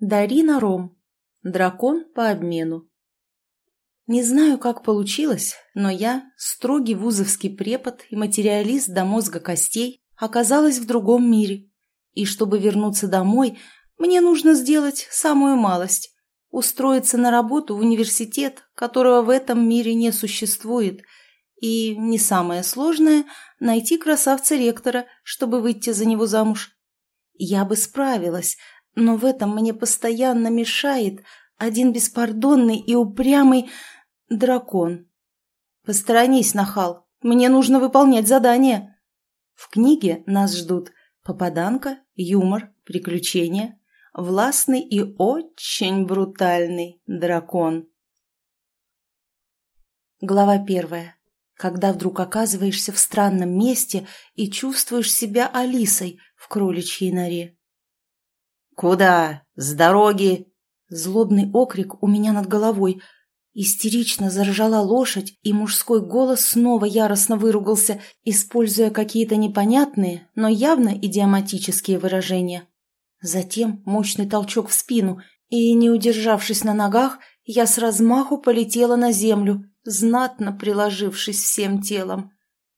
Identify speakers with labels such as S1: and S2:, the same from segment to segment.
S1: Дарина Ром. Дракон по обмену. Не знаю, как получилось, но я, строгий вузовский препод и материалист до мозга костей, оказалась в другом мире. И чтобы вернуться домой, мне нужно сделать самую малость – устроиться на работу в университет, которого в этом мире не существует, и, не самое сложное, найти красавца-ректора, чтобы выйти за него замуж. Я бы справилась – но в этом мне постоянно мешает один беспардонный и упрямый дракон. Посторонись, нахал, мне нужно выполнять задание. В книге нас ждут попаданка, юмор, приключения, властный и очень брутальный дракон. Глава первая. Когда вдруг оказываешься в странном месте и чувствуешь себя Алисой в кроличьей норе.
S2: «Куда? С дороги!»
S1: Злобный окрик у меня над головой. Истерично заржала лошадь, и мужской голос снова яростно выругался, используя какие-то непонятные, но явно идиоматические выражения. Затем мощный толчок в спину, и, не удержавшись на ногах, я с размаху полетела на землю, знатно приложившись всем телом.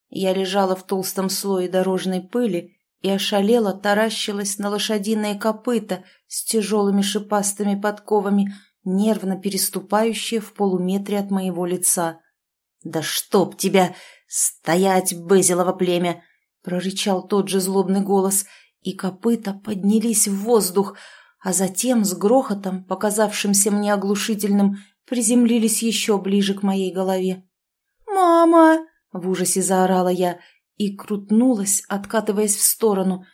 S1: Я лежала в толстом слое дорожной пыли и ошалела таращилась на лошадиные копыта с тяжелыми шипастыми подковами, нервно переступающие в полуметре от моего лица. «Да чтоб тебя! Стоять, Безилово племя!» — прорычал тот же злобный голос, и копыта поднялись в воздух, а затем с грохотом, показавшимся мне оглушительным, приземлились еще ближе к моей голове. «Мама!» — в ужасе заорала я и крутнулась, откатываясь в сторону,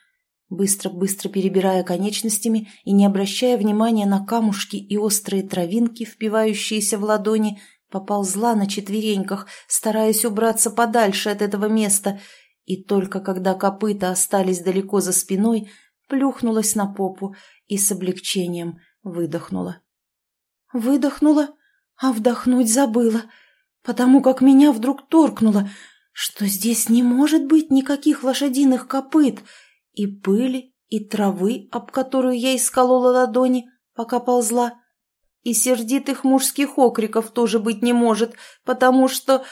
S1: быстро-быстро перебирая конечностями и не обращая внимания на камушки и острые травинки, впивающиеся в ладони, поползла на четвереньках, стараясь убраться подальше от этого места, и только когда копыта остались далеко за спиной, плюхнулась на попу и с облегчением выдохнула. Выдохнула, а вдохнуть забыла, потому как меня вдруг торкнуло — что здесь не может быть никаких лошадиных копыт и пыли, и травы, об которую я исколола ладони, пока ползла. И сердитых мужских окриков тоже быть не может, потому что...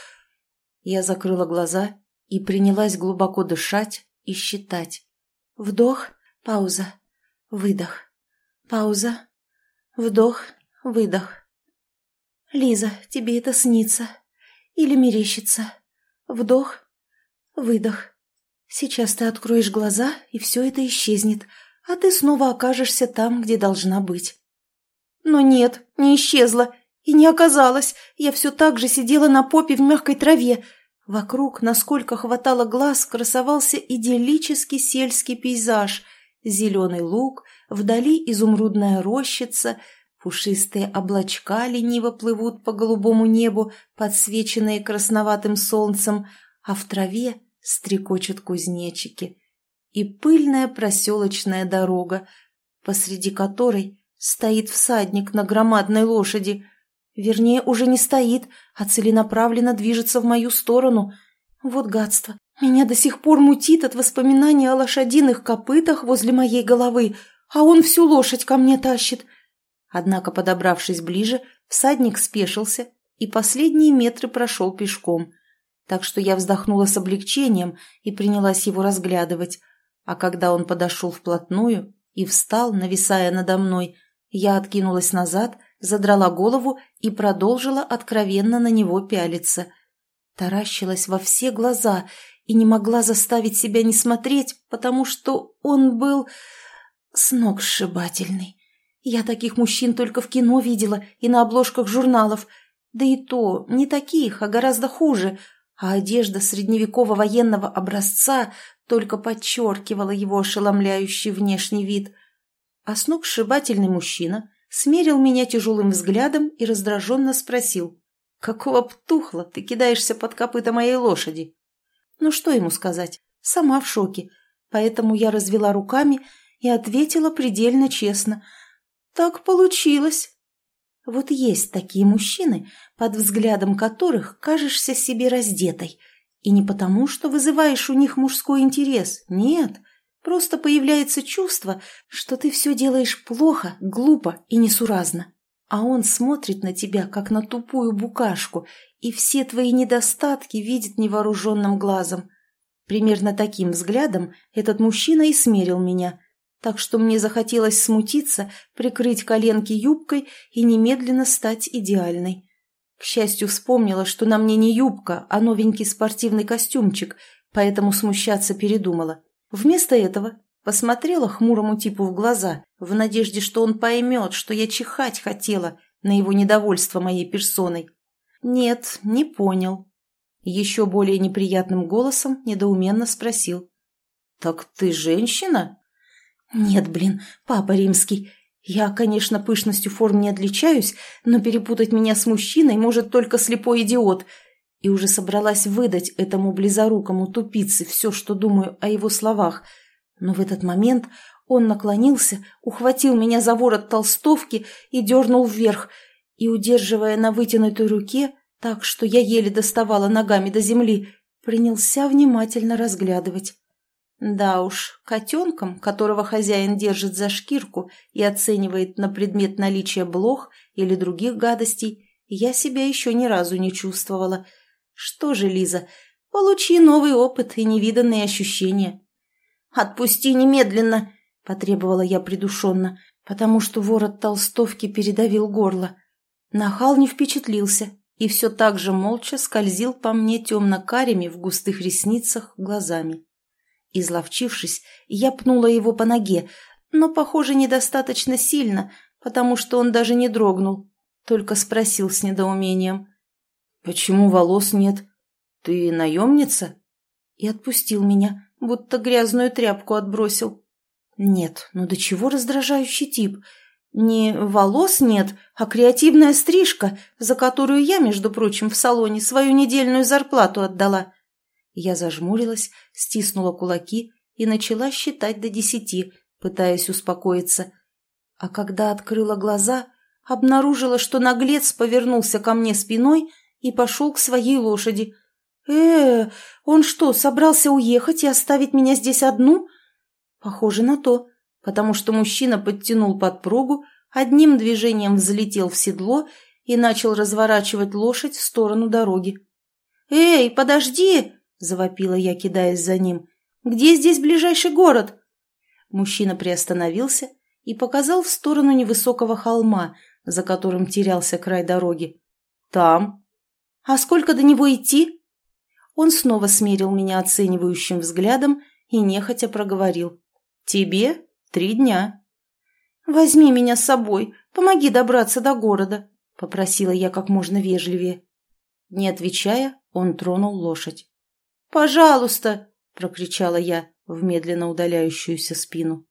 S1: Я закрыла глаза и принялась глубоко дышать и считать. Вдох, пауза, выдох, пауза, вдох, выдох. «Лиза, тебе это снится или мерещится?» Вдох, выдох. Сейчас ты откроешь глаза, и все это исчезнет, а ты снова окажешься там, где должна быть. Но нет, не исчезла и не оказалось. Я все так же сидела на попе в мягкой траве. Вокруг, насколько хватало глаз, красовался идиллический сельский пейзаж. Зеленый луг, вдали изумрудная рощица, Пушистые облачка лениво плывут по голубому небу, подсвеченные красноватым солнцем, а в траве стрекочут кузнечики. И пыльная проселочная дорога, посреди которой стоит всадник на громадной лошади. Вернее, уже не стоит, а целенаправленно движется в мою сторону. Вот гадство. Меня до сих пор мутит от воспоминания о лошадиных копытах возле моей головы, а он всю лошадь ко мне тащит. Однако, подобравшись ближе, всадник спешился и последние метры прошел пешком. Так что я вздохнула с облегчением и принялась его разглядывать. А когда он подошел вплотную и встал, нависая надо мной, я откинулась назад, задрала голову и продолжила откровенно на него пялиться. Таращилась во все глаза и не могла заставить себя не смотреть, потому что он был сногсшибательный. Я таких мужчин только в кино видела и на обложках журналов. Да и то не таких, а гораздо хуже. А одежда средневекового военного образца только подчеркивала его ошеломляющий внешний вид. А сногсшибательный мужчина смерил меня тяжелым взглядом и раздраженно спросил. «Какого птухла ты кидаешься под копыта моей лошади?» Ну что ему сказать? Сама в шоке. Поэтому я развела руками и ответила предельно честно – так получилось. Вот есть такие мужчины, под взглядом которых кажешься себе раздетой. И не потому, что вызываешь у них мужской интерес, нет, Просто появляется чувство, что ты все делаешь плохо, глупо и несуразно. А он смотрит на тебя, как на тупую букашку, и все твои недостатки видит невооруженным глазом. Примерно таким взглядом этот мужчина и смерил меня, так что мне захотелось смутиться, прикрыть коленки юбкой и немедленно стать идеальной. К счастью, вспомнила, что на мне не юбка, а новенький спортивный костюмчик, поэтому смущаться передумала. Вместо этого посмотрела хмурому типу в глаза, в надежде, что он поймет, что я чихать хотела на его недовольство моей персоной. Нет, не понял. Еще более неприятным голосом недоуменно спросил. «Так ты женщина?» «Нет, блин, папа римский, я, конечно, пышностью форм не отличаюсь, но перепутать меня с мужчиной может только слепой идиот. И уже собралась выдать этому близорукому тупице все, что думаю о его словах. Но в этот момент он наклонился, ухватил меня за ворот толстовки и дернул вверх, и, удерживая на вытянутой руке, так что я еле доставала ногами до земли, принялся внимательно разглядывать. Да уж, котенком, которого хозяин держит за шкирку и оценивает на предмет наличия блох или других гадостей, я себя еще ни разу не чувствовала. Что же, Лиза, получи новый опыт и невиданные ощущения. «Отпусти немедленно!» – потребовала я придушенно, потому что ворот толстовки передавил горло. Нахал не впечатлился и все так же молча скользил по мне темно-карими в густых ресницах глазами. Изловчившись, я пнула его по ноге, но, похоже, недостаточно сильно, потому что он даже не дрогнул, только спросил с недоумением. «Почему волос нет? Ты наемница?» И отпустил меня, будто грязную тряпку отбросил. «Нет, ну до чего раздражающий тип? Не волос нет, а креативная стрижка, за которую я, между прочим, в салоне свою недельную зарплату отдала». Я зажмурилась, стиснула кулаки и начала считать до десяти, пытаясь успокоиться. А когда открыла глаза, обнаружила, что наглец повернулся ко мне спиной и пошел к своей лошади. э он что, собрался уехать и оставить меня здесь одну?» «Похоже на то, потому что мужчина подтянул подпругу, одним движением взлетел в седло и начал разворачивать лошадь в сторону дороги. «Эй, подожди!» – завопила я, кидаясь за ним. «Где здесь ближайший город?» Мужчина приостановился и показал в сторону невысокого холма, за которым терялся край дороги. «Там». «А сколько до него идти?» Он снова смерил меня оценивающим взглядом и нехотя проговорил. «Тебе три дня». «Возьми меня с собой, помоги добраться до города», — попросила я как можно вежливее. Не отвечая, он тронул лошадь. «Пожалуйста!» — прокричала я в медленно удаляющуюся спину.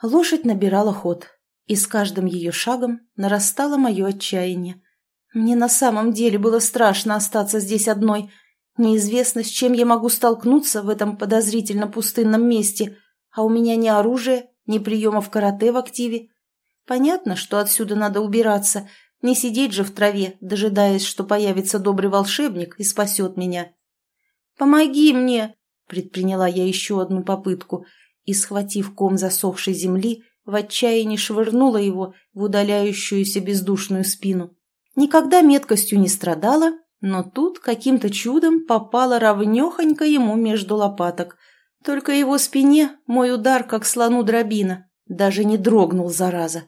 S1: Лошадь набирала ход, и с каждым ее шагом нарастало мое отчаяние. Мне на самом деле было страшно остаться здесь одной. Неизвестно, с чем я могу столкнуться в этом подозрительно пустынном месте, а у меня ни оружия, ни приемов карате в активе. Понятно, что отсюда надо убираться, не сидеть же в траве, дожидаясь, что появится добрый волшебник и спасет меня. «Помоги мне!» – предприняла я еще одну попытку и, схватив ком засохшей земли, в отчаянии швырнула его в удаляющуюся бездушную спину. Никогда меткостью не страдала, но тут каким-то чудом попала ровнехонько ему между лопаток. Только его спине мой удар, как слону дробина, даже не дрогнул, зараза.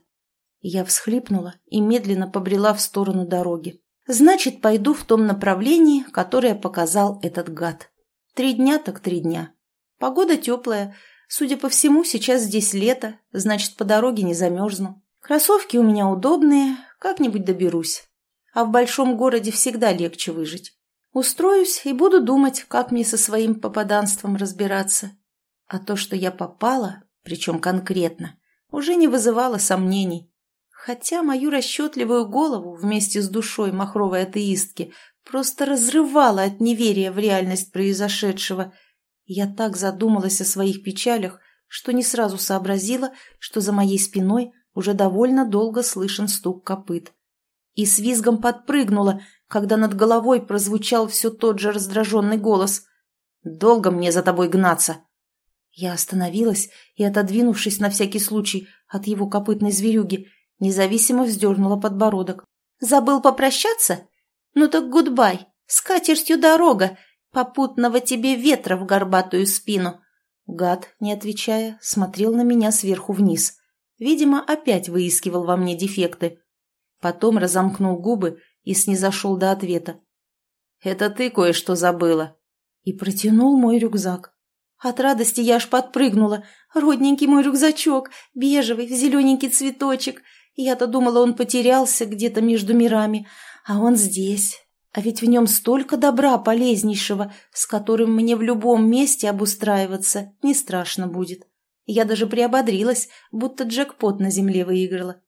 S1: Я всхлипнула и медленно побрела в сторону дороги. Значит, пойду в том направлении, которое показал этот гад. Три дня так три дня. Погода теплая. Судя по всему, сейчас здесь лето, значит, по дороге не замерзну. Кроссовки у меня удобные, как-нибудь доберусь. А в большом городе всегда легче выжить. Устроюсь и буду думать, как мне со своим попаданством разбираться. А то, что я попала, причем конкретно, уже не вызывало сомнений. Хотя мою расчетливую голову вместе с душой махровой атеистки просто разрывала от неверия в реальность произошедшего. Я так задумалась о своих печалях, что не сразу сообразила, что за моей спиной уже довольно долго слышен стук копыт. И с визгом подпрыгнула, когда над головой прозвучал все тот же раздраженный голос. «Долго мне за тобой гнаться?» Я остановилась и, отодвинувшись на всякий случай от его копытной зверюги, независимо вздернула подбородок. «Забыл попрощаться? Ну так гудбай, с катертью дорога, попутного тебе ветра в горбатую спину!» Гад, не отвечая, смотрел на меня сверху вниз. Видимо, опять выискивал во мне дефекты. Потом разомкнул губы и снизошел до ответа. «Это ты кое-что забыла». И протянул мой рюкзак. От радости я аж подпрыгнула. Родненький мой рюкзачок, бежевый, зелененький цветочек. Я-то думала, он потерялся где-то между мирами, а он здесь. А ведь в нем столько добра полезнейшего, с которым мне в любом месте обустраиваться не страшно будет. Я даже приободрилась, будто джекпот на земле выиграла.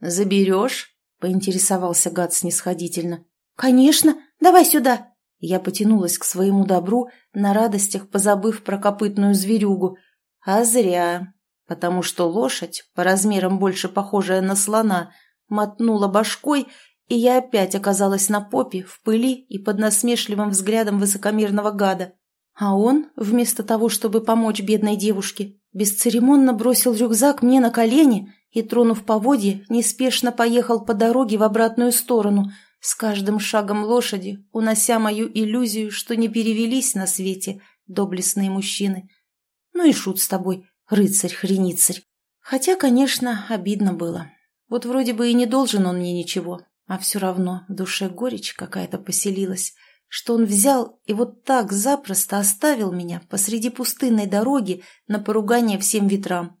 S1: «Заберешь?» — поинтересовался гад снисходительно. «Конечно! Давай сюда!» Я потянулась к своему добру, на радостях позабыв про копытную зверюгу. А зря, потому что лошадь, по размерам больше похожая на слона, мотнула башкой, и я опять оказалась на попе, в пыли и под насмешливым взглядом высокомерного гада. А он, вместо того, чтобы помочь бедной девушке, бесцеремонно бросил рюкзак мне на колени и, тронув поводье, неспешно поехал по дороге в обратную сторону – с каждым шагом лошади, унося мою иллюзию, что не перевелись на свете доблестные мужчины. Ну и шут с тобой, рыцарь-хреницарь. Хотя, конечно, обидно было. Вот вроде бы и не должен он мне ничего, а все равно в душе горечь какая-то поселилась, что он взял и вот так запросто оставил меня посреди пустынной дороги на поругание всем ветрам.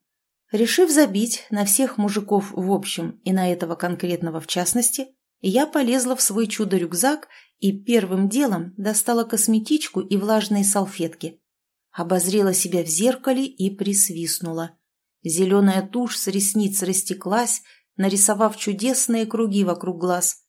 S1: Решив забить на всех мужиков в общем и на этого конкретного в частности, я полезла в свой чудо-рюкзак и первым делом достала косметичку и влажные салфетки. Обозрела себя в зеркале и присвистнула. Зеленая тушь с ресниц растеклась, нарисовав чудесные круги вокруг глаз.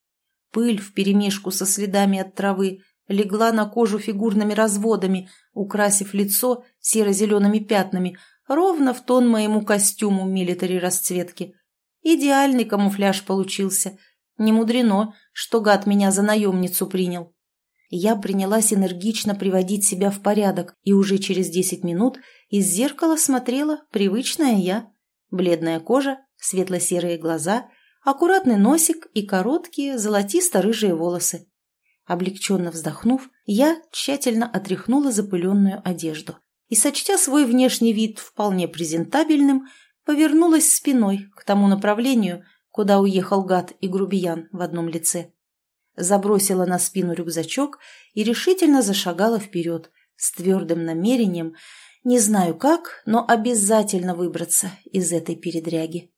S1: Пыль вперемешку со следами от травы легла на кожу фигурными разводами, украсив лицо серо-зелеными пятнами, ровно в тон моему костюму милитари расцветки. Идеальный камуфляж получился — не мудрено, что гад меня за наемницу принял. Я принялась энергично приводить себя в порядок, и уже через десять минут из зеркала смотрела привычная я. Бледная кожа, светло-серые глаза, аккуратный носик и короткие золотисто-рыжие волосы. Облегченно вздохнув, я тщательно отряхнула запыленную одежду и, сочтя свой внешний вид вполне презентабельным, повернулась спиной к тому направлению, куда уехал гад и грубиян в одном лице. Забросила на спину рюкзачок и решительно зашагала вперед, с твердым намерением, не знаю как, но обязательно выбраться из этой передряги.